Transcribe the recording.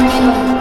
Música